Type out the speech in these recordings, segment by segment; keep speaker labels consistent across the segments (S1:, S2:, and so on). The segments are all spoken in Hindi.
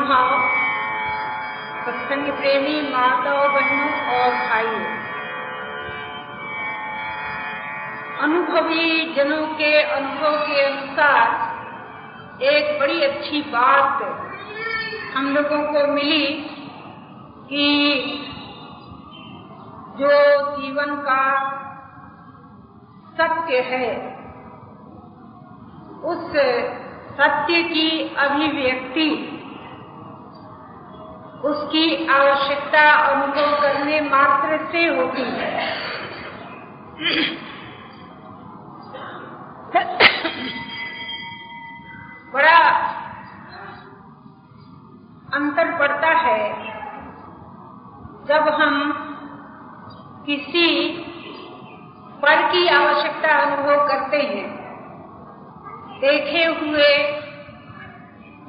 S1: भाव सत्संग प्रेमी माताओं बहनों और भाइयों। अनुभवी जनों के अनुभव के अनुसार एक बड़ी अच्छी बात हम लोगों को मिली कि जो जीवन का सत्य है, उस सत्य की अभिव्यक्ति उसकी आवश्यकता अनुभव करने मात्र से होती है। बड़ा अंतर पड़ता है जब हम किसी पर की आवश्यकता अनुभव करते हैं। देखे हुए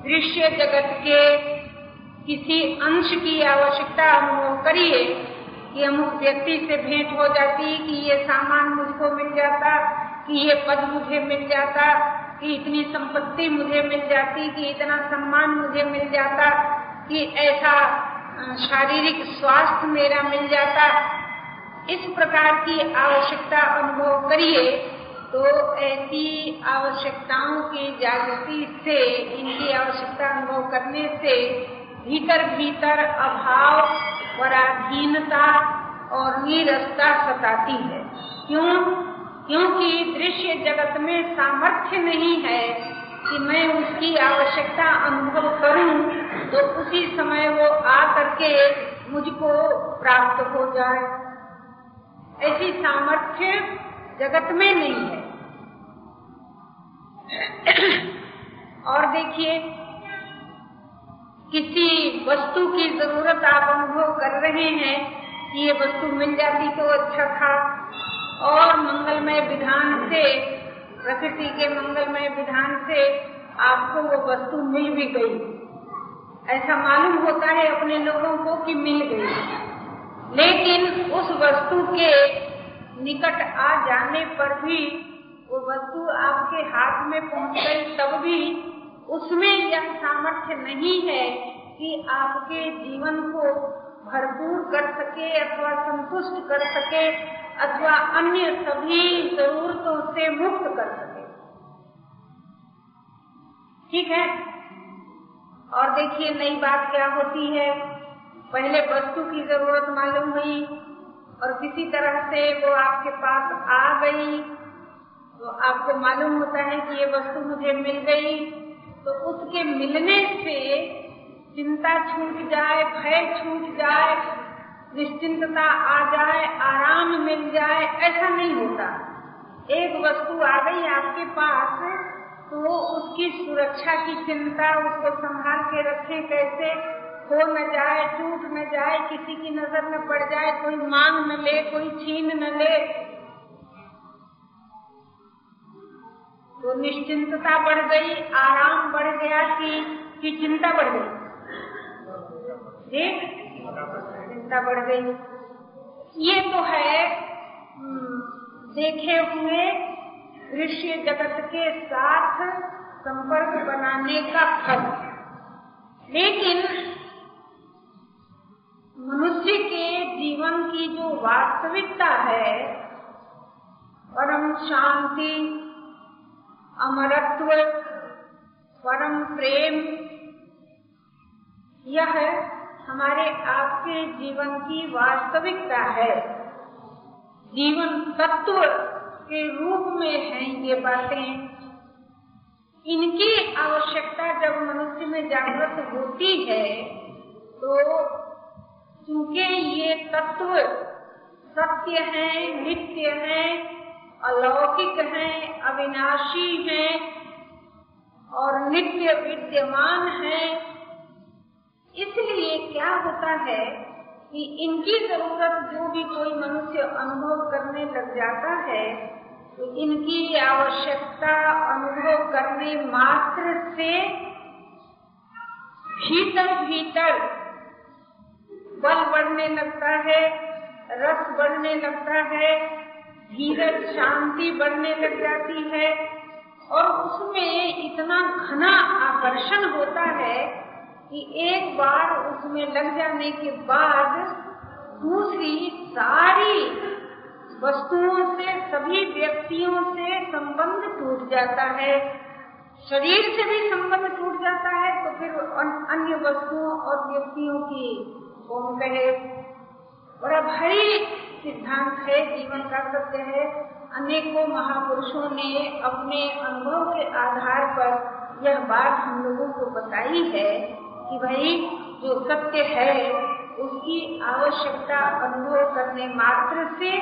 S1: दृश्य जगत के किसी अंश की आवश्यकता अनुभव करिए कि अमुक व्यक्ति से भेंट हो जाती, कि ये सामान मुझको मिल जाता, कि ये पद मुझे मिल जाता, कि इतनी संपत्ति मुझे मिल जाती, कि इतना सम्मान मुझे मिल जाता, कि ऐसा शारीरिक स्वास्थ्य मेरा मिल जाता। इस प्रकार की आवश्यकता अनुभव करिए तो ऐसी आवश्यकताओं की जागृति से, इनकी आवश्यकता अनुभव करने से भीतर भीतर अभाव, पराधीनता और नीरसता सताती है। क्यों? क्योंकि दृश्य जगत में सामर्थ्य नहीं है कि मैं उसकी आवश्यकता अनुभव करूँ तो उसी समय वो आ करके मुझको प्राप्त हो जाए। ऐसी सामर्थ्य जगत में नहीं है। और देखिए किसी वस्तु की ज़रूरत आप अनुभव कर रहे हैं कि ये वस्तु मिल जाती तो अच्छा था। और मंगलमय विधान से, प्रकृति के मंगलमय विधान से आपको वो वस्तु मिल भी गई। ऐसा मालूम होता है अपने लोगों को कि मिल गई। लेकिन उस वस्तु के निकट आ जाने पर भी वो वस्तु आपके हाथ में पहुँच गई, तब भी उसमें यह सामर्थ्य नहीं है कि आपके जीवन को भरपूर कर सके अथवा संतुष्ट कर सके अथवा अन्य सभी जरूरतों से मुक्त कर सके। ठीक है? और देखिए, नई बात क्या होती है? पहले वस्तु की ज़रूरत मालूम हुई और किसी तरह से वो आपके पास आ गई। तो आपको मालूम होता है कि ये वस्तु मुझे मिल गई। तो उसके मिलने से चिंता छूट जाए, भय छूट जाए, निश्चिंतता आ जाए, आराम मिल जाए, ऐसा नहीं होता। एक वस्तु आ गई आपके पास तो उसकी सुरक्षा की चिंता, उसको संभाल के रखें कैसे, खो न जाए, टूट न जाए, किसी की नज़र न पड़ जाए, कोई मांग न ले, कोई छीन न ले तो निश्चिंतता बढ़ गई, आराम बढ़ गया कि कि चिंता बढ़ गई। ठीक चिंता बढ़ गई। ये तो है देखे हुए दृश्य जगत के साथ संपर्क बनाने का फल। लेकिन मनुष्य के जीवन की जो वास्तविकता है, परम शांति अमरत्व, परम प्रेम, यह हमारे आपके जीवन की वास्तविकता है। जीवन तत्व के रूप में है ये बातें। इनकी आवश्यकता जब मनुष्य में जागृत होती है तो क्योंकि ये तत्व सत्य है, नित्य है अलौकिक है, अविनाशी है और नित्य विद्यमान है। इसलिए क्या होता है कि इनकी ज़रूरत जो भी कोई मनुष्य अनुभव करने लग जाता है तो इनकी आवश्यकता अनुभव करने मात्र से भीतर भीतर बल बढ़ने लगता है, रस बढ़ने लगता है धीरज शांति बढ़ने लग जाती है और उसमें इतना घना आकर्षण होता है कि एक बार उसमें लग जाने के बाद दूसरी सारी वस्तुओं से, सभी व्यक्तियों से संबंध टूट जाता है। शरीर से भी संबंध टूट जाता है तो फिर अन्य वस्तुओं और व्यक्तियों की, कौन कहे, बड़ा भारी सिद्धांत है, जीवन का सत्य है। अनेकों महापुरुषों ने अपने अनुभव के आधार पर यह बात हम लोगों को बताई है कि भाई, जो सत्य है, उसकी आवश्यकता अनुभव करने मात्र से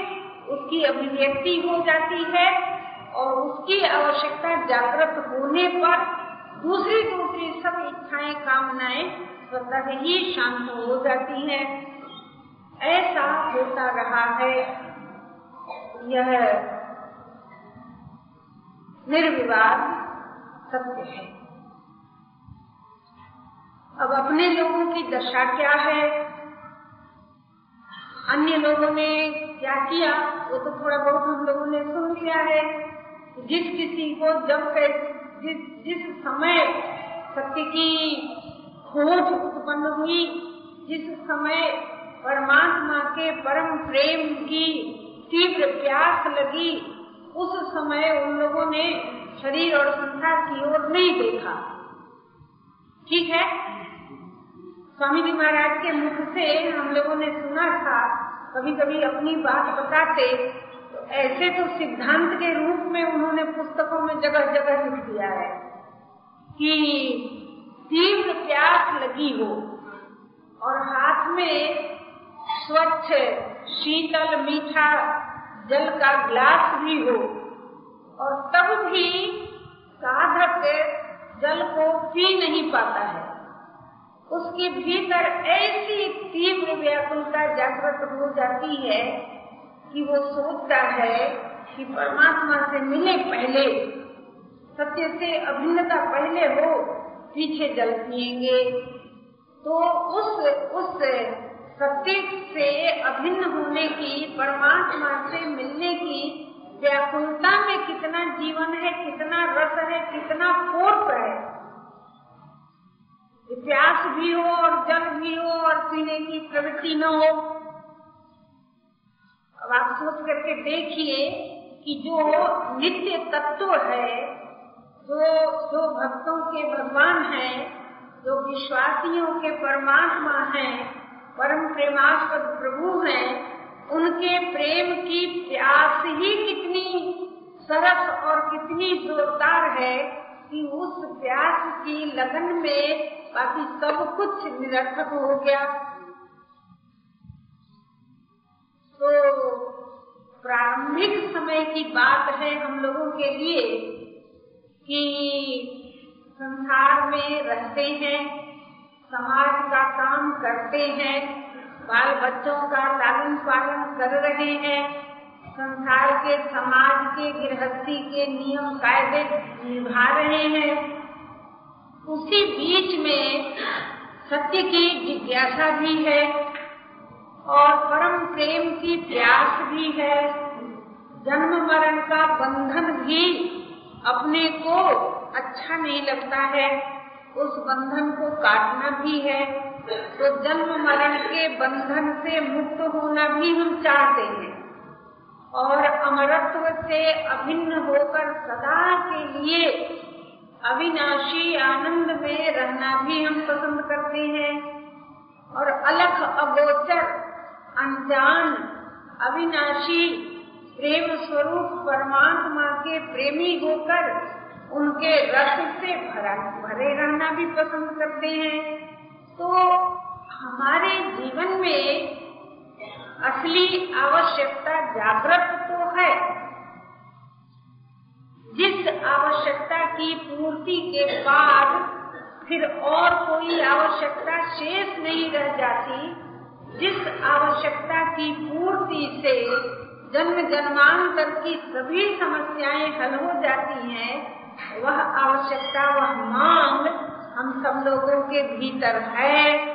S1: उसकी अभिव्यक्ति हो जाती है और उसकी आवश्यकता जागृत होने पर दूसरी दूसरी सब इच्छाएँ, कामनाएँ स्वतः ही शांत हो जाती हैं। ऐसा होता रहा है। यह निर्विवाद सत्य है। अब अपने लोगों की दशा क्या है? अन्य लोगों ने क्या किया? वो तो थोड़ा बहुत हम लोगों ने सुन लिया है। जिस किसी को जब जिस जिस समय सत्य की खोज उत्पन्न हुई, जिस समय परमात्मा के परम प्रेम की तीव्र प्यास लगी। उस समय उन लोगों ने शरीर और संसार की ओर नहीं देखा। ठीक है? स्वामी जी महाराज के मुख से हम लोगों ने सुना था कभी कभी अपनी बात बताते तो ऐसे तो सिद्धांत के रूप में उन्होंने पुस्तकों में जगह जगह लिख दिया है कि तीव्र प्यास लगी हो और हाथ में स्वच्छ, शीतल, मीठा, जल का ग्लास भी हो। और तब भी साधक जल को पी नहीं पाता है। उसके भीतर ऐसी तीव्र व्याकुलता, जागृत हो जाती है कि वो सोचता है कि परमात्मा से मिले पहले, सत्य से अभिन्नता पहले हो, पीछे जल पिएँगे। तो उस उस सत्य से अभिन्न होने की, परमात्मा से मिलने की व्याकुलता में कितना जीवन है, कितना रस है, कितना फोर्स है। प्यास भी हो और जल भी हो और पीने की प्रवृत्ति न हो। अब आप सोच करके देखिए कि जो नित्य तत्व है, जो जो भक्तों के भगवान हैं, जो विश्वासियों के परमात्मा हैं परम प्रेमास्पद प्रभु हैं, उनके प्रेम की प्यास ही कितनी सरस और कितनी जोरदार है कि उस प्यास की लगन में बाकी सब कुछ निरर्थक हो गया। तो प्रारंभिक समय की बात है हम लोगों के लिए कि संसार में रहते हैं समाज का काम करते हैं, बाल बच्चों का लालन पालन कर रहे हैं, संसार के, समाज के, गृहस्थी के नियम कायदे निभा रहे हैं। उसी बीच में सत्य की जिज्ञासा भी है और परम प्रेम की प्यास भी है। जन्म मरण का बंधन भी अपने को अच्छा नहीं लगता है। उस बंधन को काटना भी है तो जन्म मरण के बंधन से मुक्त होना भी हम चाहते हैं। और अमरत्व से अभिन्न होकर सदा के लिए अविनाशी आनंद में रहना भी हम पसंद करते हैं। और अलग अगोचर, अनजान, अविनाशी, प्रेम स्वरूप परमात्मा के प्रेमी होकर उनके रस से भरा, भरे रहना भी पसंद करते हैं। तो हमारे जीवन में असली आवश्यकता जागृत तो है। जिस आवश्यकता की पूर्ति के बाद फिर और कोई आवश्यकता शेष नहीं रह जाती, जिस आवश्यकता की पूर्ति से जन्म जन्मांतर की सभी समस्याएँ हल हो जाती हैं वह आवश्यकता, वह मांग हम सब लोगों के भीतर है।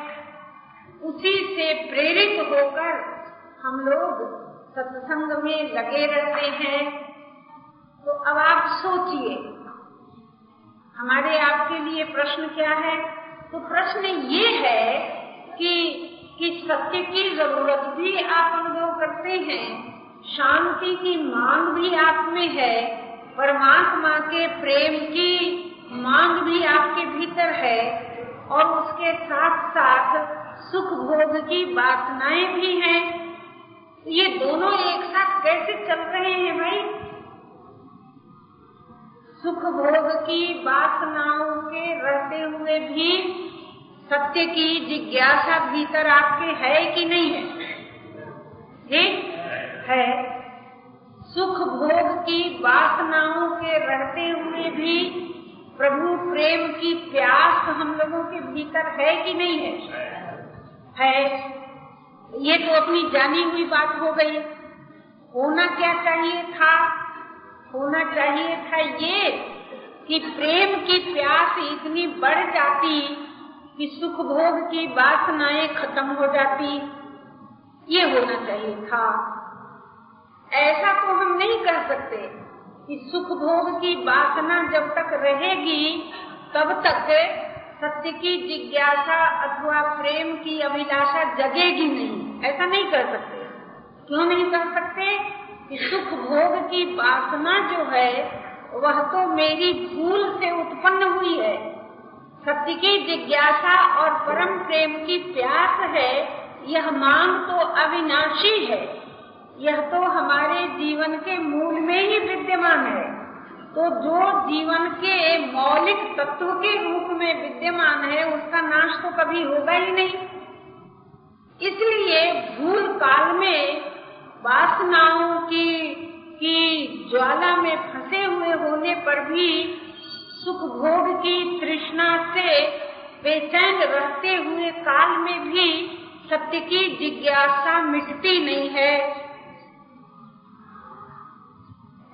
S1: उसी से प्रेरित होकर हम लोग सत्संग में लगे रहते हैं। तो अब आप सोचिए, हमारे आपके लिए प्रश्न क्या है? तो प्रश्न ये है कि कि सत्य की ज़रूरत भी आप अनुभव करते हैं, शांति की मांग भी आप में है परमात्मा के प्रेम की मांग भी आपके भीतर है और उसके साथ साथ सुख भोग की वासनाएँ भी हैं। ये दोनों एक साथ कैसे चल रहे हैं भाई? सुख भोग की वासनाओं के रहते हुए भी सत्य की जिज्ञासा भीतर आपके है कि नहीं? है? ठीक है। सुख भोग की वासनाओं के रहते हुए भी प्रभु प्रेम की प्यास हम लोगों के भीतर है कि नहीं है? है। ये तो अपनी जानी हुई बात हो गई। होना क्या चाहिए था? होना चाहिए था ये कि प्रेम की प्यास इतनी बढ़ जाती कि सुख भोग की वासनाएँ खत्म हो जाती। ये होना चाहिए था। ऐसा तो हम नहीं कर सकते कि सुख भोग की वासना जब तक रहेगी, तब तक सत्य की जिज्ञासा अथवा प्रेम की अभिलाषा जगेगी नहीं। ऐसा नहीं कर सकते। क्यों नहीं कर सकते कि सुख भोग की वासना जो है, वह तो मेरी भूल से उत्पन्न हुई है। सत्य की जिज्ञासा और परम प्रेम की प्यास है, यह मांग तो अविनाशी है। यह तो हमारे जीवन के मूल में ही विद्यमान है। तो जो जीवन के मौलिक तत्व के रूप में विद्यमान है, उसका नाश तो कभी होगा ही नहीं। इसलिए भूल काल में वासनाओं की की ज्वाला में फंसे हुए होने पर भी सुख भोग की तृष्णा से बेचैन रहते हुए काल में भी सत्य की जिज्ञासा मिटती नहीं है।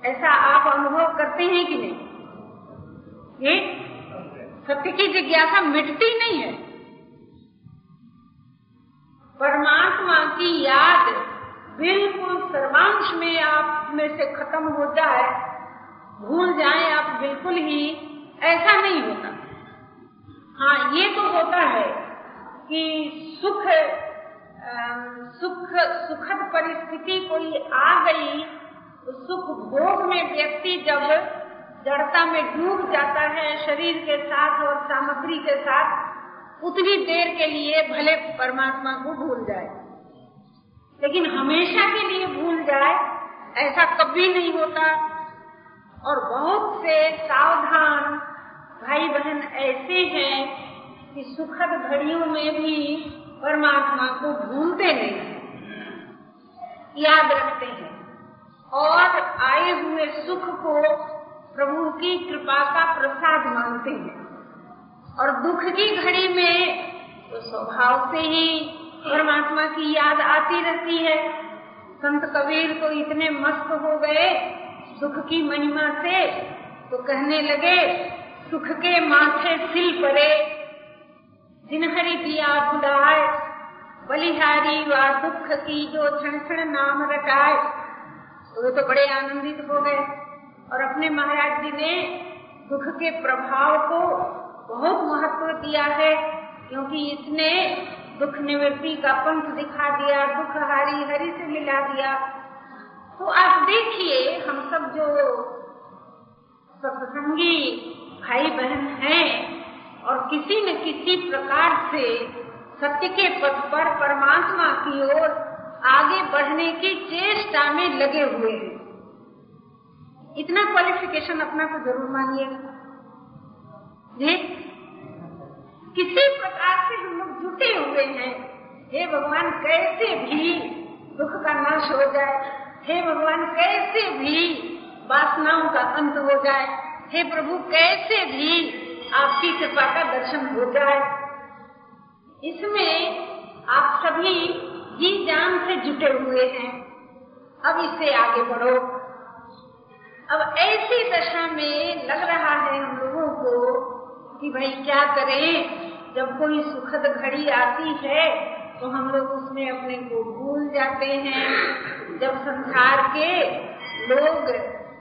S1: ऐसा आप अनुभव करते हैं कि नहीं? ये सत्य की जिज्ञासा मिटती नहीं है। परमात्मा की याद बिल्कुल सर्वांश में आप में से खत्म हो जाए, भूल जाए आप बिल्कुल ही, ऐसा नहीं होता। हाँ ये तो होता है कि सुख सुख, सुखद परिस्थिति कोई आ गई सुख भोग में व्यक्ति जब जड़ता में डूब जाता है, शरीर के साथ और सामग्री के साथ, उतनी देर के लिए भले परमात्मा को भूल जाए। लेकिन हमेशा के लिए भूल जाए, ऐसा कभी नहीं होता। और बहुत से सावधान भाई बहन ऐसे हैं कि सुखद घड़ियों में भी परमात्मा को भूलते नहीं याद रखते हैं। और आए हुए सुख को प्रभु की कृपा का प्रसाद मानते हैं। और दुख की घड़ी में तो स्वभाव से ही परमात्मा की याद आती रहती है। संत कबीर तो इतने मस्त हो गए, सुख की महिमा से तो कहने लगे, सुख के माथे सिल पड़े, जिनहरी दिया बुलाए बलिहारी व दुख की जो क्षण क्षण नाम रटाए। तो वे तो बड़े आनंदित हो गए। और अपने महाराज जी ने दुख के प्रभाव को बहुत महत्व दिया है, क्योंकि इसने दुख निवृत्ति का पंथ दिखा दिया, दुख हारी हरि से मिला दिया। तो आप देखिए, हम सब जो सत्संगी भाई बहन हैं, और किसी न किसी प्रकार से सत्य के पथ पर परमात्मा की ओर आगे बढ़ने की चेष्टा में लगे हुए हैं। इतना क्वालिफिकेशन अपना को ज़रूर मानिएगा किसी प्रकार से हम लोग जुटे हुए हैं। हे भगवान, कैसे भी दुख का नाश हो जाए, हे भगवान, कैसे भी वासनाओं का अंत हो जाए, हे प्रभु, कैसे भी आपकी कृपा का दर्शन हो जाए। इसमें आप सभी जी जान से जुटे हुए हैं। अब इससे आगे बढ़ो। अब ऐसी दशा में लग रहा है हम लोगों को कि भाई क्या करें? जब कोई सुखद घड़ी आती है तो हम लोग उसमें अपने को भूल जाते हैं। जब संसार के लोग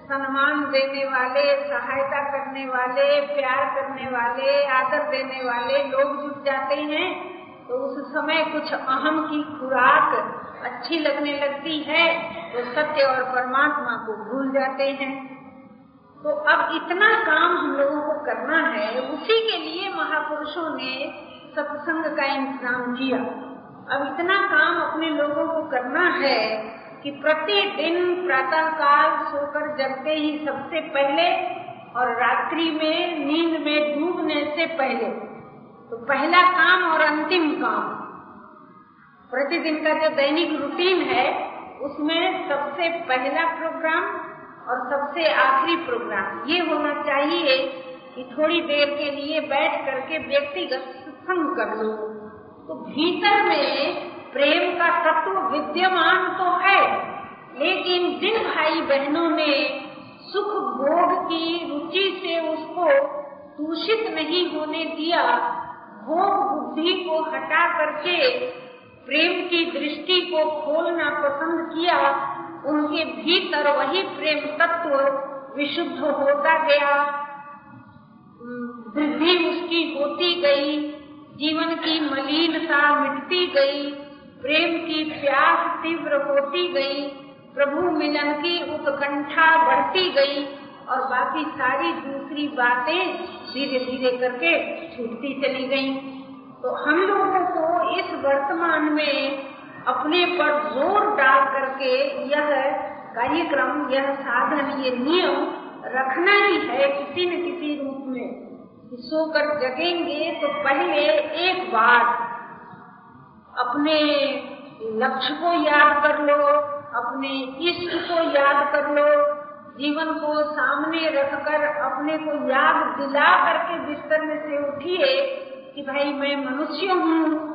S1: सम्मान देने वाले, सहायता करने वाले, प्यार करने वाले, आदर देने वाले लोग जुट जाते हैं तो उस समय कुछ अहम की खुराक अच्छी लगने लगती है तो सत्य और परमात्मा को भूल जाते हैं। तो अब इतना काम हम लोगों को करना है, उसी के लिए महापुरुषों ने सत्संग का इंतज़ाम किया। अब इतना काम अपने लोगों को करना है कि प्रतिदिन प्रातः काल सोकर जगते ही सबसे पहले और रात्रि में नींद में डूबने से पहले तो पहला काम और अंतिम काम। प्रतिदिन का जो दैनिक रूटीन है, उसमें सबसे पहला प्रोग्राम और सबसे आखिरी प्रोग्राम। ये होना चाहिए कि थोड़ी देर के लिए बैठ करके व्यक्तिगत सत्संग कर लो। तो भीतर में प्रेम का तत्व विद्यमान तो है, लेकिन जिन भाई बहनों ने सुख भोग की रुचि से उसको दूषित नहीं होने दिया भोग बुद्धि को हटा करके प्रेम की दृष्टि को खोलना पसंद किया, उनके भीतर वही प्रेम तत्व विशुद्ध होता गया। वृद्धि उसकी होती गई, जीवन की मलिनता मिटती गई, प्रेम की प्यास तीव्र होती गई, प्रभु मिलन की उत्कंठा बढ़ती गई, और बाकी सारी दूसरी बातें धीरे धीरे करके छूटती चली गई। तो हम लोगों को इस वर्तमान में अपने पर ज़ोर डाल करके यह कार्यक्रम, यह साधन, ये नियम रखना ही है किसी न किसी रूप में। सोकर जगेंगे तो पहले एक बार अपने लक्ष्य को याद कर लो, अपने इष्ट को याद कर लो जीवन को सामने रखकर, अपने को याद दिला करके बिस्तर में से उठिए कि भाई मैं मनुष्य हूँ।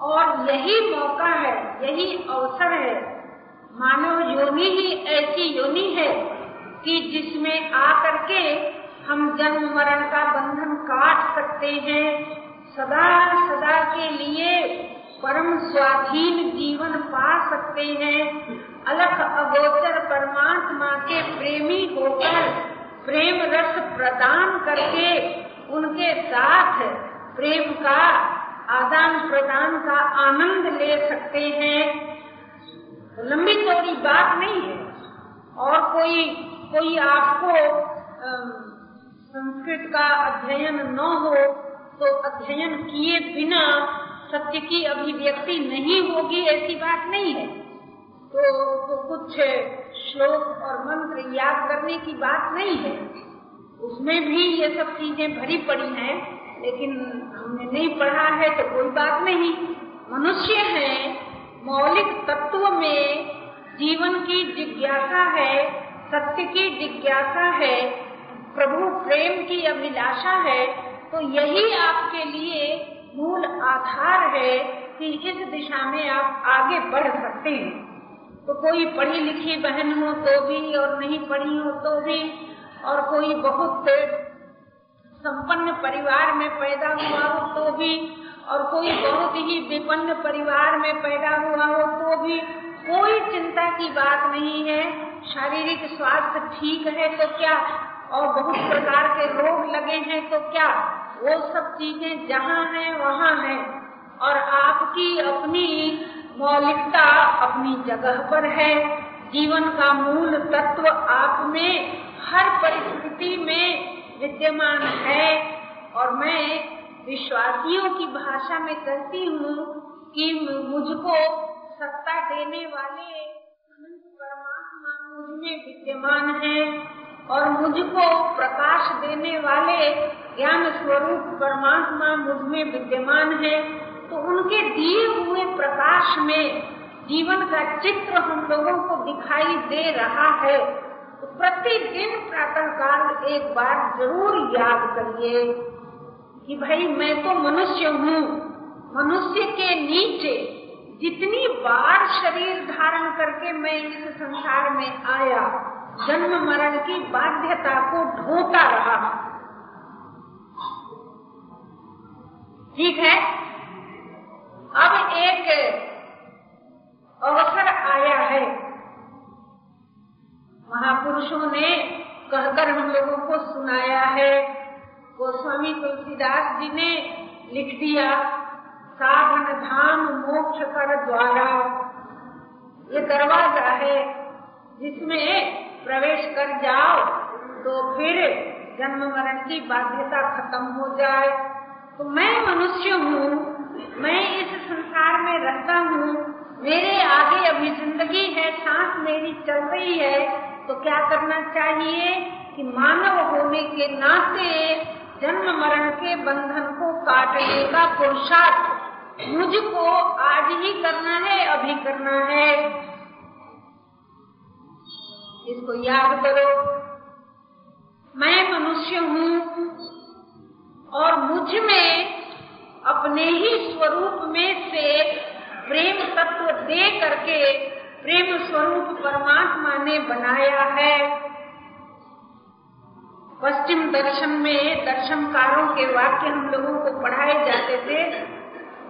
S1: और यही मौका है, यही अवसर है। मानव योनि ही ऐसी योनि है कि जिसमें आकर के हम जन्म मरण का बंधन काट सकते हैं। सदा सदा के लिए परम स्वाधीन जीवन पा सकते हैं। अलग अगोचर परमात्मा के प्रेमी होकर, प्रेम रस प्रदान करके उनके साथ प्रेम का, आदान प्रदान का आनंद ले सकते हैं। लंबी चौड़ी बात नहीं है। और कोई कोई आपको संस्कृत का अध्ययन न हो तो अध्ययन किए बिना सत्य की अभिव्यक्ति नहीं होगी, ऐसी बात नहीं है। तो, तो कुछ श्लोक और मंत्र याद करने की बात नहीं है। उसमें भी ये सब चीज़ें भरी पड़ी हैं लेकिन हमने नहीं पढ़ा है तो कोई बात नहीं। मनुष्य है मौलिक तत्व में जीवन की जिज्ञासा है सत्य की जिज्ञासा है प्रभु प्रेम की अभिलाषा है तो यही आपके लिए मूल आधार है कि इस दिशा में आप आगे बढ़ सकते हैं। तो कोई पढ़ी लिखी बहन हो तो भी और नहीं पढ़ी हो तो भी, और कोई बहुत संपन्न परिवार में पैदा हुआ हो तो भी, और कोई बहुत ही विपन्न परिवार में पैदा हुआ हो तो भी कोई चिंता की बात नहीं है। शारीरिक स्वास्थ्य ठीक है तो क्या? और बहुत प्रकार के रोग लगे हैं तो क्या? वो सब चीज़ें जहाँ हैं, वहाँ हैं। और आपकी अपनी मौलिकता अपनी जगह पर है। जीवन का मूल तत्व आप में, हर परिस्थिति में विद्यमान है। और मैं विश्वासियों की भाषा में कहती हूँ कि मुझको सत्ता देने वाले परमात्मा मुझमें विद्यमान है। और मुझको प्रकाश देने वाले ज्ञान स्वरूप परमात्मा मुझमें विद्यमान है। तो उनके दिए हुए प्रकाश में जीवन का चित्र हम लोगों को दिखाई दे रहा है। तो प्रतिदिन प्रातः काल एक बार ज़रूर याद करिए कि भाई, मैं तो मनुष्य हूँ। मनुष्य के नीचे जितनी बार शरीर धारण करके मैं इस संसार में आया, जन्म मरण की बाध्यता को ढोता रहा। ठीक है? अब एक अवसर आया है। महापुरुषों ने कहकर हम लोगों को सुनाया है। गोस्वामी तुलसीदास जी ने लिख दिया साधन धाम मोक्ष कर द्वारा। ये दरवाज़ा है जिसमें प्रवेश कर जाओ तो फिर जन्म मरण की बाध्यता खत्म हो जाए। तो मैं मनुष्य हूँ मैं इस संसार में रहता हूँ। मेरे आगे अभी ज़िंदगी है, सांस मेरी चल रही है। तो क्या करना चाहिए कि मानव होने के नाते जन्म मरण के बंधन को काटने का पुरुषार्थ मुझको आज ही करना है, अभी करना है। इसको याद करो। मैं मनुष्य हूँ और मुझमें अपने ही स्वरूप में से प्रेम तत्व दे करके प्रेम स्वरूप परमात्मा ने बनाया है। पश्चिम दर्शन में, दर्शनकारों के वाक्य हम लोगों को पढ़ाए जाते थे।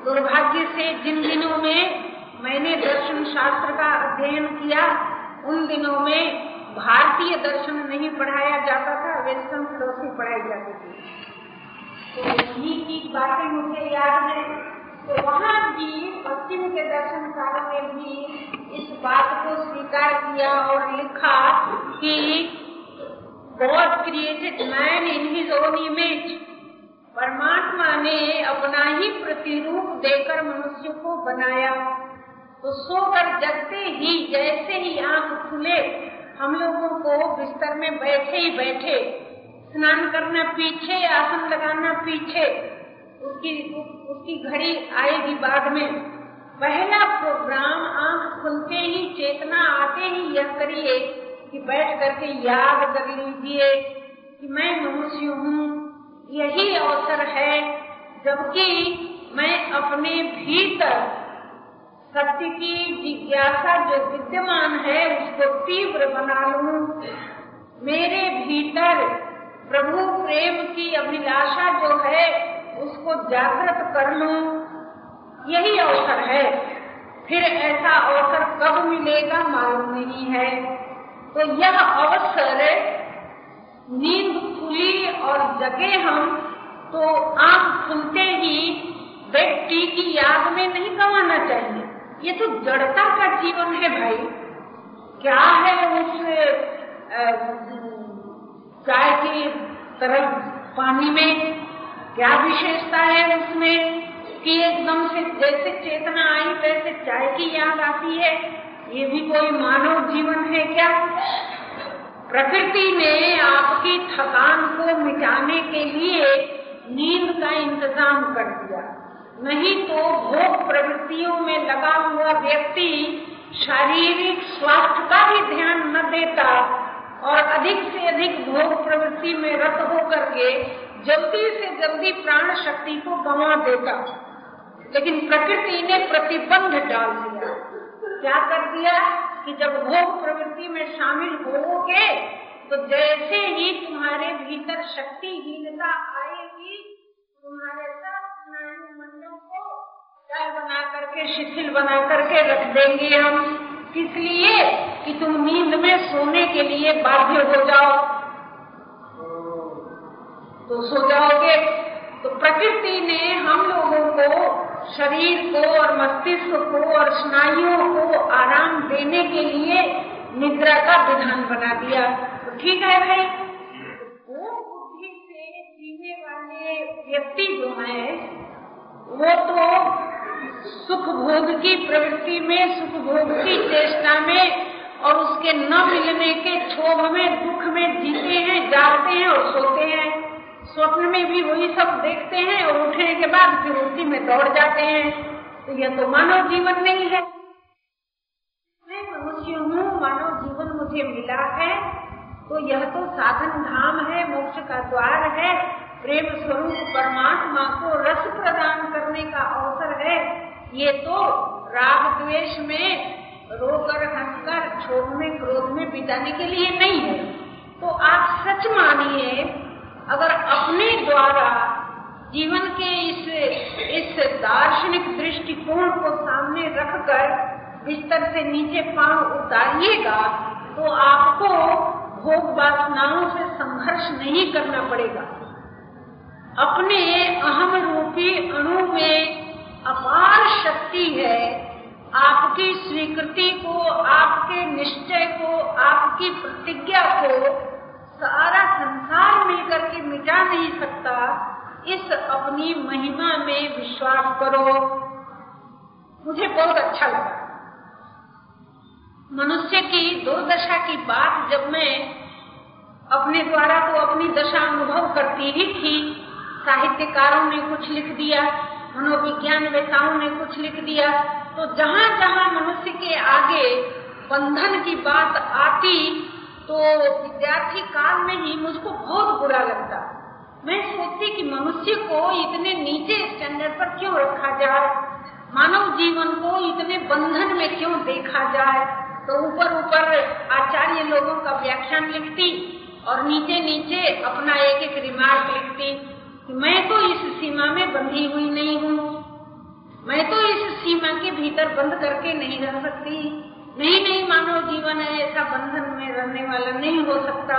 S1: दुर्भाग्य से जिन दिनों में मैंने दर्शन शास्त्र का अध्ययन किया, उन दिनों में भारतीय दर्शन नहीं पढ़ाया जाता था, वेस्टर्न फिलोसफी पढ़ाई जाती थी। तो यही की बातें मुझे याद है। तो वहाँ भी पश्चिम के दर्शनकारों ने भी इस बात को स्वीकार किया और लिखा कि God created man in his own image परमात्मा ने अपना ही प्रतिरूप देकर मनुष्य को बनाया। तो सोकर जगते ही जैसे ही आँख खुले, हम लोगों को बिस्तर में बैठे ही बैठे स्नान करना पीछे, आसन लगाना पीछे, उसकी उसकी घड़ी आएगी बाद में। पहला प्रोग्राम आँख खुलते ही, चेतना आते ही यह करिए कि बैठ करके याद कर लीजिए कि मैं मनुष्य हूँ। यही अवसर है, जबकि मैं अपने भीतर सत्य की जिज्ञासा जो विद्यमान है, उसको तीव्र बना लू। मेरे भीतर प्रभु प्रेम की अभिलाषा जो है, उसको जागृत कर लू। यही अवसर है। फिर ऐसा अवसर कब मिलेगा मालूम नहीं है। तो यह अवसर नींद खुली और जगे हम तो आँख खुलते ही व्यक्ति की याद में नहीं कमाना चाहिए। ये तो जड़ता का जीवन है भाई। क्या है उस चाय की तरल पानी में क्या विशेषता है उसमें? कि एकदम से जैसे चेतना आई, वैसे चाय की याद आती है। ये भी कोई मानव जीवन है क्या? प्रकृति ने आपकी थकान को मिटाने के लिए नींद का इंतज़ाम कर दिया। नहीं तो भोग प्रवृत्तियों में लगा हुआ व्यक्ति शारीरिक स्वास्थ्य का भी ध्यान न देता। और अधिक से अधिक भोग प्रवृत्ति में रत होकर के जल्दी से जल्दी प्राण शक्ति को गंवा देता। लेकिन प्रकृति ने प्रतिबंध डाल दिया। क्या कर दिया कि जब भोग प्रवृत्ति में शामिल होगे तो जैसे ही तुम्हारे भीतर शक्तिहीनता आएगी, तुम्हारे सब मंडल को डर बना करके, शिथिल बना करके रख देंगे हम। इसलिए कि तुम नींद में सोने के लिए बाध्य हो जाओ। तो सो जाओगे। तो प्रकृति ने हम लोगों को, शरीर को और मस्तिष्क को और स्नायुओं को आराम देने के लिए निद्रा का विधान बना दिया। तो ठीक है भाई? वो बुद्धि से जीने वाले व्यक्ति जो है, वो तो सुख भोग की प्रवृत्ति में सुख भोग की चेष्टा में और उसके न मिलने के क्षोभ में, दुख में जीते हैं, जागते हैं और सोते हैं। स्वप्न में भी वही सब देखते हैं और उठने के बाद फिर उसी में दौड़ जाते हैं। तो यह तो मानव जीवन नहीं है। मैं मनुष्य हूँ, मानव जीवन मुझे मिला है। तो यह तो साधन धाम है, मोक्ष का द्वार है। प्रेम स्वरूप परमात्मा को रस प्रदान करने का अवसर है। ये तो राग द्वेष में रोकर, हंसकर छोड़ने क्रोध में बिताने के लिए नहीं है। तो आप सच मानिए, अगर अपने द्वारा जीवन के इस इस दार्शनिक दृष्टिकोण को सामने रखकर बिस्तर से नीचे पाँव उतारिएगा तो आपको भोग वासनाओं से संघर्ष नहीं करना पड़ेगा। अपने अहम रूपी अणु में अपार शक्ति है आपकी स्वीकृति को, आपके निश्चय को, आपकी प्रतिज्ञा को सारा संसार मिलकर के मिटा नहीं सकता। इस अपनी महिमा में विश्वास करो। मुझे बहुत अच्छा लगा। मनुष्य की दुर्दशा की बात जब मैं अपने द्वारा तो अपनी दशा अनुभव करती ही थी, साहित्यकारों ने कुछ लिख दिया। मनोविज्ञान वेताओं ने कुछ लिख दिया। तो जहाँ जहाँ मनुष्य के आगे बंधन की बात आती तो विद्यार्थी काल में ही मुझको बहुत बुरा लगता। मैं सोचती कि मनुष्य को इतने नीचे स्टैंडर्ड पर क्यों रखा जाए? मानव जीवन को इतने बंधन में क्यों देखा जाए? तो ऊपर ऊपर आचार्य लोगों का व्याख्यान लिखती और नीचे नीचे अपना एक एक रिमार्क लिखती। कि मैं तो इस सीमा में बंधी हुई नहीं हूँ। मैं तो इस सीमा के भीतर बंद करके नहीं रह सकती। नहीं नहीं, मानव जीवन है, ऐसा बंधन में रहने वाला नहीं हो सकता।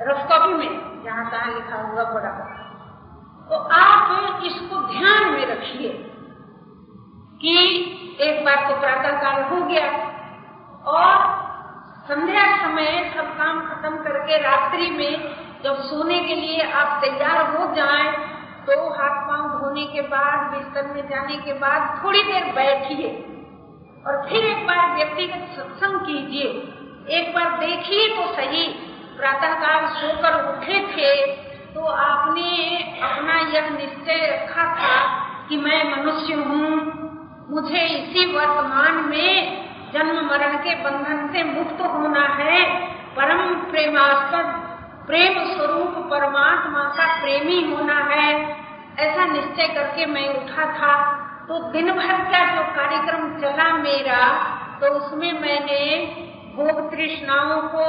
S1: रफ कॉपी में जहाँ तहाँ लिखा हुआ पड़ा तो आप इसको ध्यान में रखिए कि एक बार तो प्रातः काल हो गया और संध्या समय सब काम खत्म करके रात्रि में जब सोने के लिए आप तैयार हो जाएँ तो हाथ पाँव धोने के बाद, बिस्तर में जाने के बाद थोड़ी देर बैठिए। और फिर एक बार व्यक्तिगत सत्संग कीजिए। एक बार देखिए तो सही। प्रातः काल सोकर उठे थे तो आपने अपना यह निश्चय रखा था कि मैं मनुष्य हूँ। मुझे इसी वर्तमान में जन्म मरण के बंधन से मुक्त होना है। परम प्रेमास्पद प्रेम स्वरूप परमात्मा का प्रेमी होना है। ऐसा निश्चय करके मैं उठा था। तो दिन भर का जो कार्यक्रम चला मेरा तो उसमें मैंने भोग तृष्णाओं को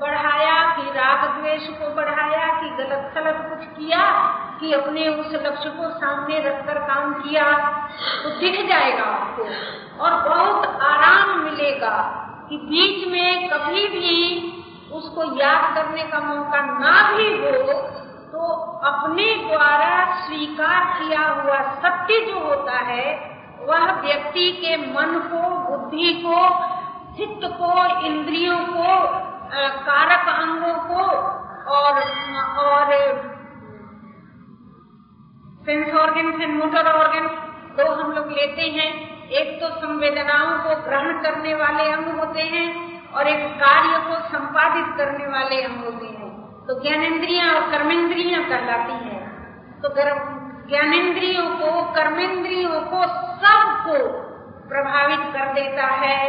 S1: बढ़ाया, कि राग द्वेष को बढ़ाया, कि गलत सलत कुछ किया, कि अपने उस लक्ष्य को सामने रखकर काम किया। तो दिख जाएगा आपको और बहुत आराम मिलेगा कि बीच में कभी भी उसको याद करने का मौका ना भी हो तो अपने द्वारा स्वीकार किया हुआ सत्य जो होता है, वह व्यक्ति के मन को, बुद्धि को, चित्त को, इंद्रियों को कारक अंगों को और और sense organ and motor organ दो हम लोग लेते हैं। एक तो संवेदनाओं को ग्रहण करने वाले अंग होते हैं और एक कार्य को संपादित करने वाले अंग होते हैं। तो ज्ञानेन्द्रिया और कर्मेंद्रिया कहलाती है। तो ज्ञानेन्द्रियों को कर्मेंद्रियों को सबको प्रभावित कर देता है,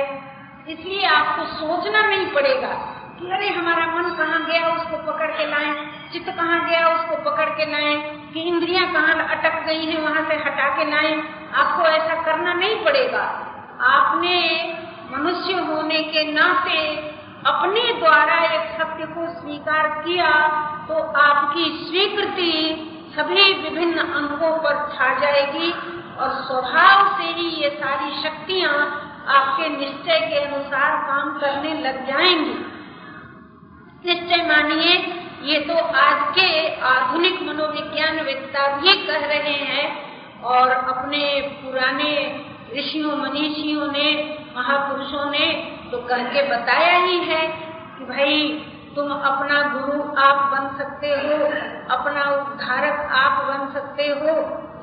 S1: इसलिए आपको सोचना नहीं पड़ेगा कि अरे हमारा मन कहाँ गया, उसको पकड़ के लाए, चित्त कहाँ गया, उसको पकड़ के लाए, कि इंद्रियाँ कहाँ अटक गई हैं, वहाँ से हटा के लाए। आपको ऐसा करना नहीं पड़ेगा। आपने मनुष्य होने के नाते अपने द्वारा एक सत्य को स्वीकार किया तो आपकी स्वीकृति सभी विभिन्न अंगों पर छा जाएगी और स्वभाव से ही ये सारी शक्तियाँ आपके निश्चय के अनुसार काम करने लग जाएँगी। निश्चय मानिए, ये तो आज के आधुनिक मनोविज्ञान वेत्ता भी कह रहे हैं और अपने पुराने ऋषियों, मनीषियों ने महापुरुषों ने तो कह के बताया ही है कि भाई, तुम अपना गुरु आप बन सकते हो, अपना उद्धारक आप बन सकते हो।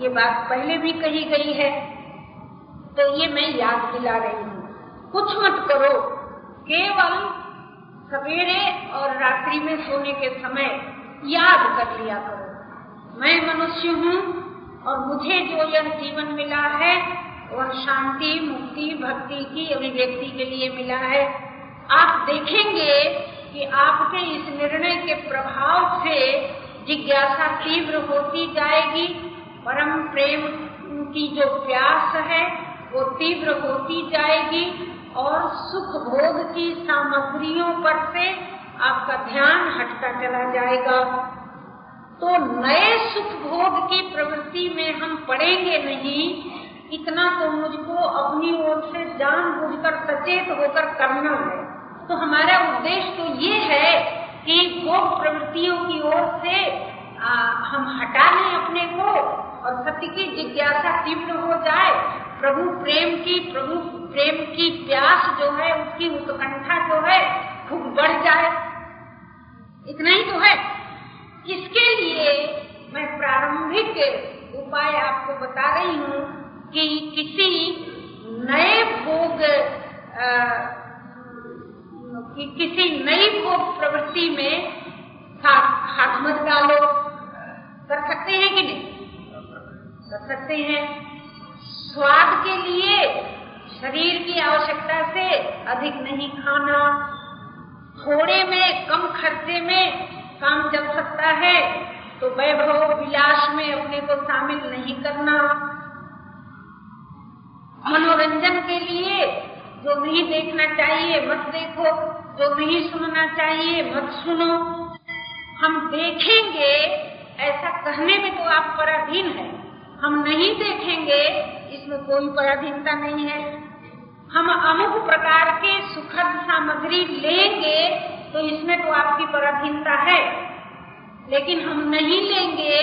S1: ये बात पहले भी कही गई है। तो ये मैं याद दिला रही हूँ। कुछ मत करो। केवल सवेरे और रात्रि में सोने के समय याद कर लिया करो। मैं मनुष्य हूँ और मुझे जो यह जीवन मिला है वह शांति, मुक्ति, भक्ति की अभिव्यक्ति के लिए मिला है। आप देखेंगे कि आपके इस निर्णय के प्रभाव से जिज्ञासा तीव्र होती जाएगी, परम प्रेम की जो प्यास है, वो तीव्र होती जाएगी और सुख भोग की सामग्रियों पर से आपका ध्यान हटता चला जाएगा। तो नए सुख भोग की प्रवृत्ति में हम पड़ेंगे नहीं इतना तो मुझको अपनी ओर से जानबूझकर सचेत होकर करना है। तो हमारा उद्देश्य तो ये है कि भोग प्रवृत्तियों की ओर से आ, हम हटा लें अपने को और सत्य की जिज्ञासा तीव्र हो जाए। प्रभु प्रेम की प्रभु प्रेम की प्यास जो है उसकी उत्कंठा जो है खूब बढ़ जाए। इतना ही तो है। इसके लिए मैं प्रारंभिक उपाय आपको बता रही हूँ। कि किसी नए भोग कि किसी नई भोग प्रवृत्ति में हाथ मत डालो। कर सकते हैं कि नहीं? कर सकते हैं। स्वाद के लिए शरीर की आवश्यकता से अधिक नहीं खाना। थोड़े में, कम खर्चे में काम चल सकता है तो वैभव विलास में अपने को शामिल नहीं करना। मनोरंजन के लिए जो नहीं देखना चाहिए, मत देखो, जो नहीं सुनना चाहिए, मत सुनो। हम देखेंगे, ऐसा कहने में तो आप पराधीन है। हम नहीं देखेंगे, इसमें कोई पराधीनता नहीं है। हम अमुक प्रकार के सुखद सामग्री लेंगे तो इसमें तो आपकी पराधीनता है। लेकिन हम नहीं लेंगे,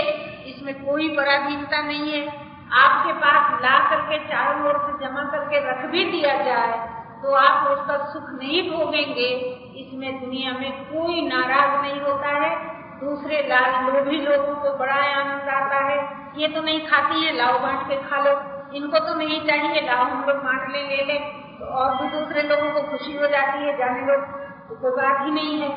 S1: इसमें कोई पराधीनता नहीं है। आपके पास ला करके, चारों ओर से जमा करके रख भी दिया जाए तो आप उसका सुख नहीं भोगेंगे। इसमें दुनिया में कोई नाराज़ नहीं होता है। दूसरे लाल लोभी लोगों को बड़ा आनंद आता है। ये तो नहीं खाती है, लाओ बांट के खा लो। इनको तो नहीं चाहिए, लाओ हम लोग बांट ले ले, लें। तो और भी दूसरे लोगों को खुशी हो जाती है, जाने लोग तो कोई बात ही नहीं है।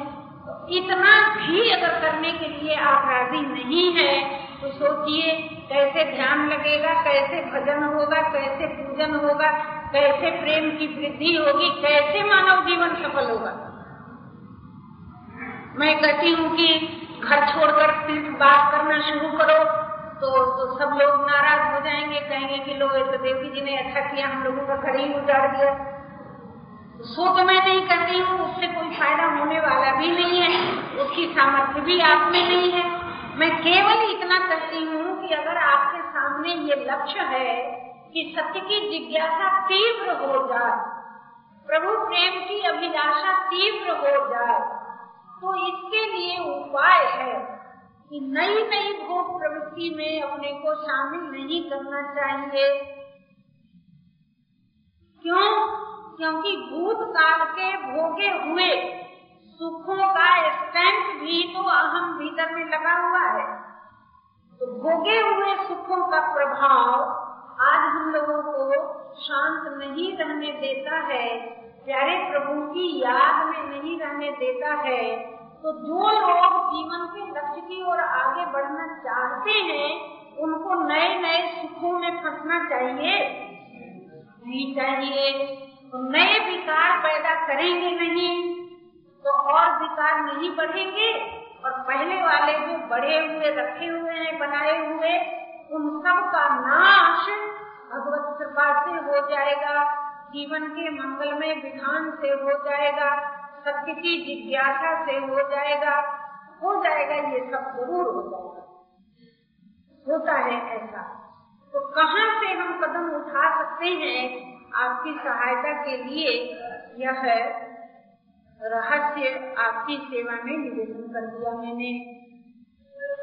S1: तो इतना भी अगर करने के लिए आप राज़ी नहीं है तो सोचिए, कैसे ध्यान लगेगा, कैसे भजन होगा, कैसे पूजन होगा, कैसे प्रेम की वृद्धि होगी, कैसे मानव जीवन सफल होगा। मैं कहती हूँ कि घर छोड़कर तीर्थ बात करना शुरू करो तो तो सब लोग नाराज़ हो जाएँगे, कहेंगे कि लो तो देवी जी ने अच्छा किया, हम लोगों का घर ही उजाड़ दिया। सो तो मैं नहीं करती हूँ, उससे कोई फ़ायदा होने वाला भी नहीं है, उसकी सामर्थ्य भी आप में नहीं है। मैं केवल इतना कहती हूँ कि अगर आपके सामने ये लक्ष्य है कि सत्य की जिज्ञासा तीव्र हो जाए, प्रभु प्रेम की अभिलाषा तीव्र हो जाए तो इसके लिए उपाय है कि नई नई भोग प्रवृत्ति में अपने को शामिल नहीं करना चाहिए। क्यों? क्योंकि भूतकाल के भोगे हुए सुखों का स्टैंप भी तो अहम भीतर में लगा हुआ है। तो भोगे हुए सुखों का प्रभाव आज हम लोगों को शांत नहीं रहने देता है, प्यारे प्रभु की याद में नहीं रहने देता है तो जो लोग जीवन के लक्ष्य की ओर आगे बढ़ना चाहते हैं, उनको नए नए सुखों में फंसना चाहिए। नहीं चाहिए तो नए विकार पैदा करेंगे नहीं। तो और विकार नहीं बढ़ेंगे। और पहले वाले जो बढ़े हुए, रखे हुए हैं, बनाए हुए, उन सब का नाश भगवत कृपा से हो जाएगा। जीवन के मंगलमय विधान से हो जाएगा। सत्य की जिज्ञासा से हो जाएगा। हो जाएगा, ये सब ज़रूर हो जाएगा। होता है ऐसा। तो कहाँ से हम कदम उठा सकते हैं? आपकी सहायता के लिए यह रहस्य आपकी सेवा में निवेदन कर दिया मैंने।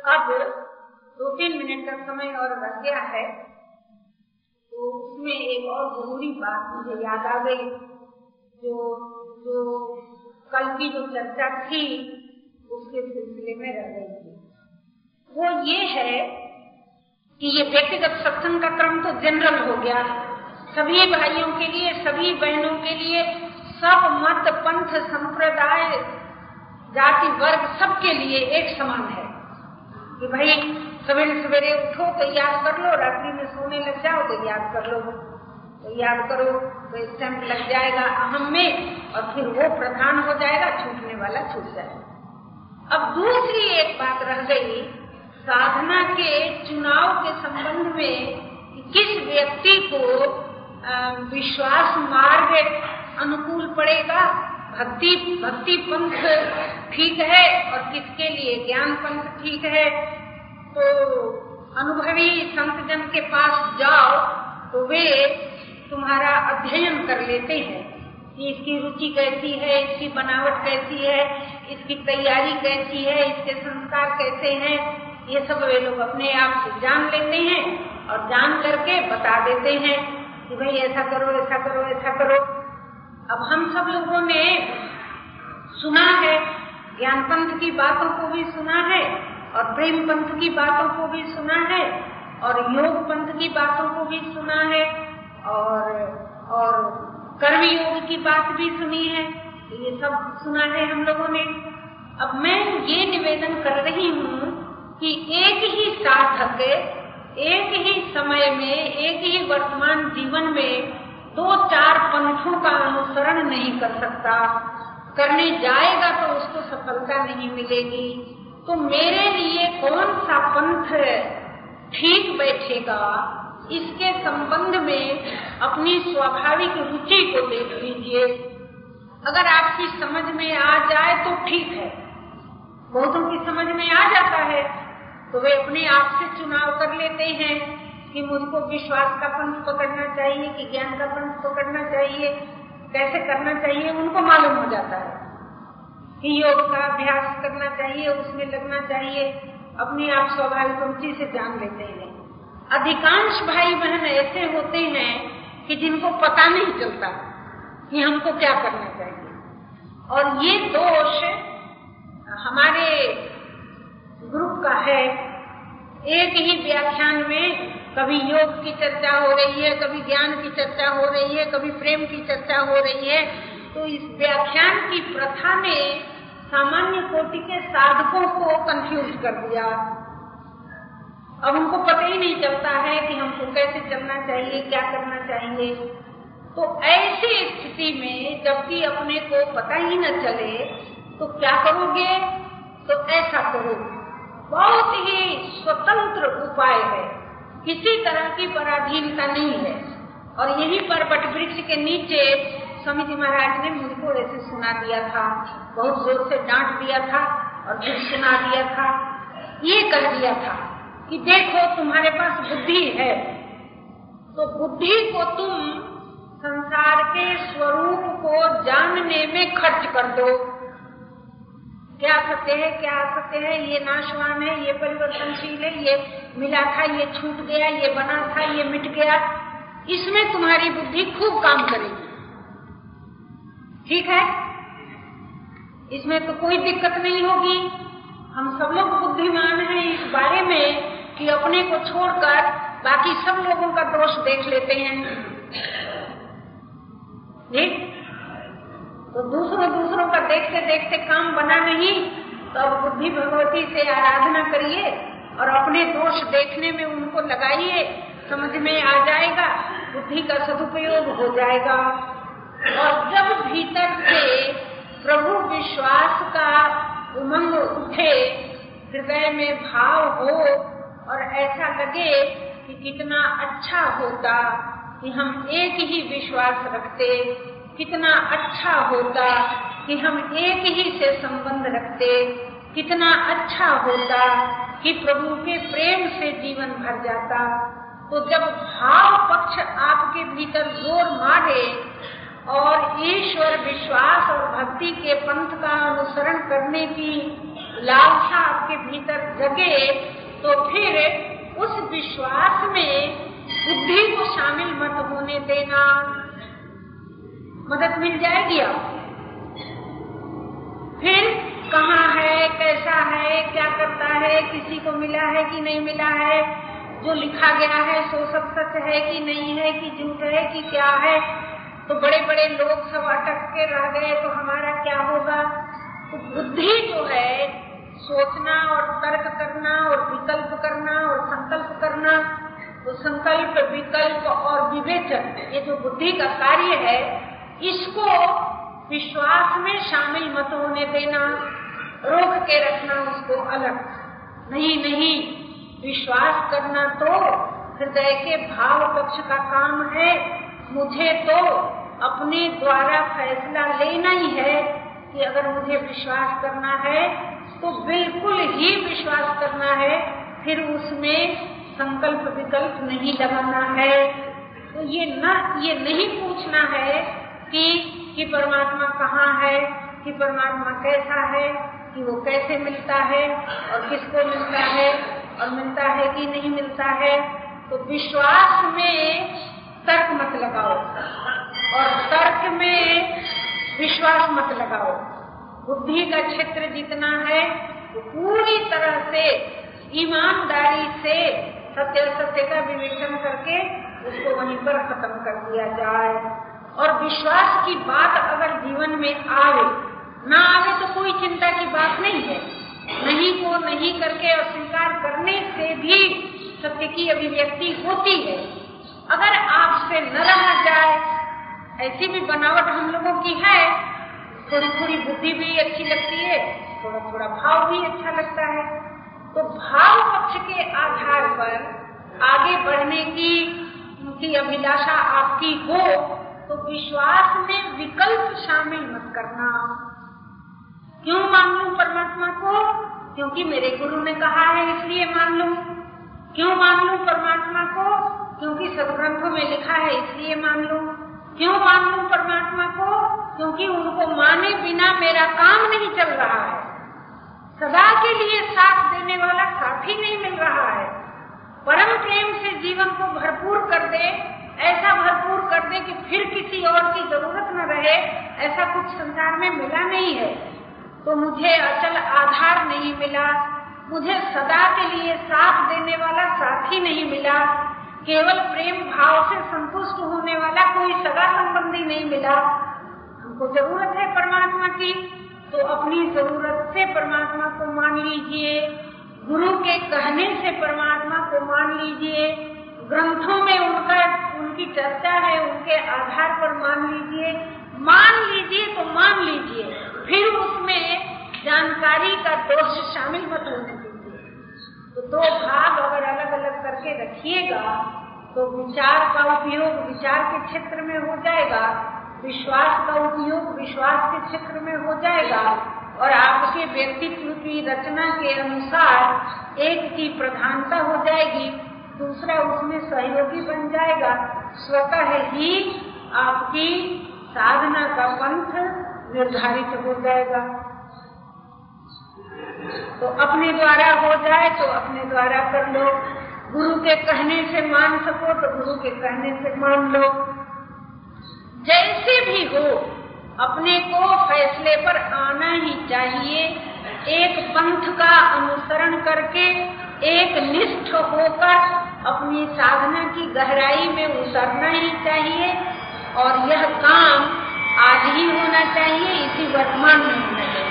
S1: अब दो तीन मिनट का समय और रह गया है तो उसमें एक और ज़रूरी बात मुझे याद आ गई, जो जो कल की जो चर्चा थी, उसके सिलसिले में रह गई थी। वो ये है कि ये व्यक्तिगत सत्संग का क्रम तो जनरल हो गया सभी भाइयों के लिए, सभी बहनों के लिए सब मत, पंथ, संप्रदाय, जाति, वर्ग सबके लिए एक समान है। कि भाई, सवेरे सवेरे उठो तो याद कर लो, रात्रि में सोने लग जाओ तो याद कर लो। तो याद करो तो स्टैंप लग जाएगा अहम में और फिर वो प्रधान हो जाएगा, छूटने वाला छूट जाएगा। अब दूसरी एक बात रह गई, साधना के, चुनाव के संबंध में किस व्यक्ति को विश्वास मार्ग अनुकूल पड़ेगा? भक्ति भक्ति पंथ ठीक है और किसके लिए? ज्ञान पंथ ठीक है। तो अनुभवी संत जन के पास जाओ तो वे तुम्हारा अध्ययन कर लेते हैं। कि इसकी रुचि कैसी है? इसकी बनावट कैसी है? इसकी तैयारी कैसी है? इसके संस्कार कैसे हैं? ये सब वे लोग अपने आप से जान लेते हैं और जान करके बता देते हैं कि भाई ऐसा करो ऐसा करो ऐसा करो। सब लोगों ने सुना है ज्ञान पंथ की बातों को भी सुना है, और प्रेम पंथ की बातों को भी सुना है, और योग पंथ की बातों को भी सुना है, और और कर्म योग की बात भी सुनी है। ये सब सुना है हम लोगों ने। अब मैं ये निवेदन कर रही हूँ कि एक ही साधक, एक ही समय में, एक ही वर्तमान जीवन में दो चार पंथों का अनुसरण नहीं कर सकता। करने जाएगा तो उसको सफलता नहीं मिलेगी। तो मेरे लिए कौन सा पंथ ठीक बैठेगा? इसके संबंध में अपनी स्वाभाविक रुचि को देख लीजिए। अगर आपकी समझ में आ जाए तो ठीक है। बहुतों की समझ में आ जाता है। तो वे अपने आप से चुनाव कर लेते हैं। कि मुझको विश्वास का पंथ पकड़ना चाहिए, कि ज्ञान का पंथ पकड़ना चाहिए, कैसे करना चाहिए, उनको मालूम हो जाता है। कि योग का अभ्यास करना चाहिए, उसमें लगना चाहिए, अपने आप स्वाभाविक रुचि से जान लेते हैं। अधिकांश भाई बहन ऐसे होते हैं कि जिनको पता नहीं चलता कि हमको क्या करना चाहिए। और ये दोष हमारे ग्रुप का है। एक ही व्याख्यान में कभी योग की चर्चा हो रही है, कभी ज्ञान की चर्चा हो रही है, कभी प्रेम की चर्चा हो रही है। तो इस व्याख्यान की प्रथा ने सामान्य कोटि के साधकों को कंफ्यूज कर दिया। अब उनको पता ही नहीं चलता है कि हमको कैसे चलना चाहिए, क्या करना चाहिए। तो ऐसी स्थिति में जबकि अपने को पता ही न चले तो क्या करोगे? तो ऐसा करो बहुत ही स्वतंत्र उपाय है। किसी तरह की पराधीनता नहीं है। और यही पर बट वृक्ष के नीचे स्वामी जी महाराज ने मुझको ऐसे सुना दिया था, बहुत ज़ोर से डांट दिया था और फिर सुना दिया था। ये कह दिया था कि देखो तुम्हारे पास बुद्धि है तो बुद्धि को तुम संसार के स्वरूप को जानने में खर्च कर दो। क्या सत्य है, क्या सत्य है, ये नाशवान है, ये परिवर्तनशील है, ये मिला था, ये छूट गया, ये बना था, ये मिट गया। इसमें तुम्हारी बुद्धि खूब काम करेगी। ठीक है? इसमें तो कोई दिक्कत नहीं होगी। हम सब लोग बुद्धिमान हैं इस बारे में कि अपने को छोड़कर बाकी सब लोगों का दोष देख लेते हैं। ठीक? तो दूसरों दूसरों का देखते देखते काम बना नहीं तो अब बुद्धि भगवती से आराधना करिए और अपने दोष देखने में उनको लगाइए, समझ में आ जाएगा, बुद्धि का सदुपयोग हो जाएगा। और जब भीतर से प्रभु विश्वास का उमंग उठे, हृदय में भाव हो और ऐसा लगे कि कितना अच्छा होता कि हम एक ही विश्वास रखते। कितना अच्छा होता कि हम एक ही से संबंध रखते, कितना अच्छा होता कि प्रभु के प्रेम से जीवन भर जाता। तो जब भाव पक्ष आपके भीतर ज़ोर मारे और ईश्वर विश्वास और भक्ति के पंथ का अनुसरण करने की लालसा आपके भीतर जगे तो फिर उस विश्वास में बुद्धि को शामिल मत होने देना। मदद मिल जाएगी आप फिर कहाँ है, कैसा है, क्या करता है, किसी को मिला है कि नहीं मिला है, जो लिखा गया है, सो सब सच है कि नहीं है, कि झूठ है, कि क्या है? तो बड़े बड़े लोग सब अटक के रह गए तो हमारा क्या होगा? तो बुद्धि जो है, सोचना और तर्क करना और विकल्प करना और संकल्प करना तो संकल्प, विकल्प और विवेचन, ये जो बुद्धि का कार्य है इसको विश्वास में शामिल मत होने देना, रोक के रखना उसको अलग। नहीं नहीं, विश्वास करना तो हृदय के भाव पक्ष का काम है। मुझे तो अपने द्वारा फैसला लेना ही है कि अगर मुझे विश्वास करना है तो बिल्कुल ही विश्वास करना है, फिर उसमें संकल्प विकल्प नहीं लगाना है। तो ये न, ये नहीं पूछना है कि कि परमात्मा कहाँ है, कि परमात्मा कैसा है, कि वो कैसे मिलता है और किसको मिलता है और मिलता है कि नहीं मिलता है तो विश्वास में तर्क मत लगाओ और तर्क में विश्वास मत लगाओ। बुद्धि का क्षेत्र जितना है, वो पूरी तरह से, ईमानदारी से सत्य सत्य का विवेचन करके उसको वहीं पर खत्म कर दिया जाए। और विश्वास की बात अगर जीवन में आवे ना आवे तो कोई चिंता की बात नहीं है। नहीं को नहीं करके और स्वीकार करने से भी सत्य की अभिव्यक्ति होती है। अगर आपसे न रहा जाए, ऐसी भी बनावट हम लोगों की है थोड़ी थोड़ी बुद्धि भी अच्छी लगती है थोड़ा थोड़ा भाव भी अच्छा लगता है। तो भाव पक्ष के आधार पर आगे बढ़ने की उनकी अभिलाषा आपकी हो तो विश्वास में विकल्प शामिल मत करना। क्यों मान लू परमात्मा को? क्योंकि मेरे गुरु ने कहा है, इसलिए मान लू। क्यों मान लू परमात्मा को? क्योंकि सदग्रंथों में लिखा है, इसलिए मान लू। क्यों मान लू परमात्मा को? क्योंकि उनको माने बिना मेरा काम नहीं चल रहा है। सदा के लिए साथ देने वाला साथी नहीं मिल रहा है। परम प्रेम से जीवन को भरपूर कर दे ऐसा भरपूर कर दे कि फिर किसी और की ज़रूरत न रहे, ऐसा कुछ संसार में मिला नहीं है। तो मुझे अचल आधार नहीं मिला, मुझे सदा के लिए साथ देने वाला साथी नहीं मिला, केवल प्रेम भाव से संतुष्ट होने वाला कोई सगा संबंधी नहीं मिला। हमको ज़रूरत है परमात्मा की तो अपनी ज़रूरत से परमात्मा को मान लीजिए, गुरु के कहने से परमात्मा को मान लीजिए ग्रंथों में उनका उनकी चर्चा है, उनके आधार पर मान लीजिए मान लीजिए तो मान लीजिए, फिर उसमें जानकारी का दोष शामिल मत होने दीजिए। तो दो भाग अगर अलग अलग करके रखिएगा तो विचार का उपयोग विचार के क्षेत्र में हो जाएगा, विश्वास का उपयोग विश्वास के क्षेत्र में हो जाएगा, और आपके व्यक्तित्व की रचना के अनुसार एक की प्रधानता हो जाएगी। दूसरा उसमें सहयोगी बन जाएगा। स्वतः ही आपकी साधना का पंथ निर्धारित हो जाएगा। तो अपने द्वारा हो जाए तो अपने द्वारा कर लो। गुरु के कहने से मान सको तो गुरु के कहने से मान लो। जैसे भी हो, अपने को फैसले पर आना ही चाहिए। एक पंथ का अनुसरण करके एक निष्ठ होकर अपनी साधना की गहराई में उतरना ही चाहिए और यह काम आज ही होना चाहिए, इसी वर्तमान में होना चाहिए।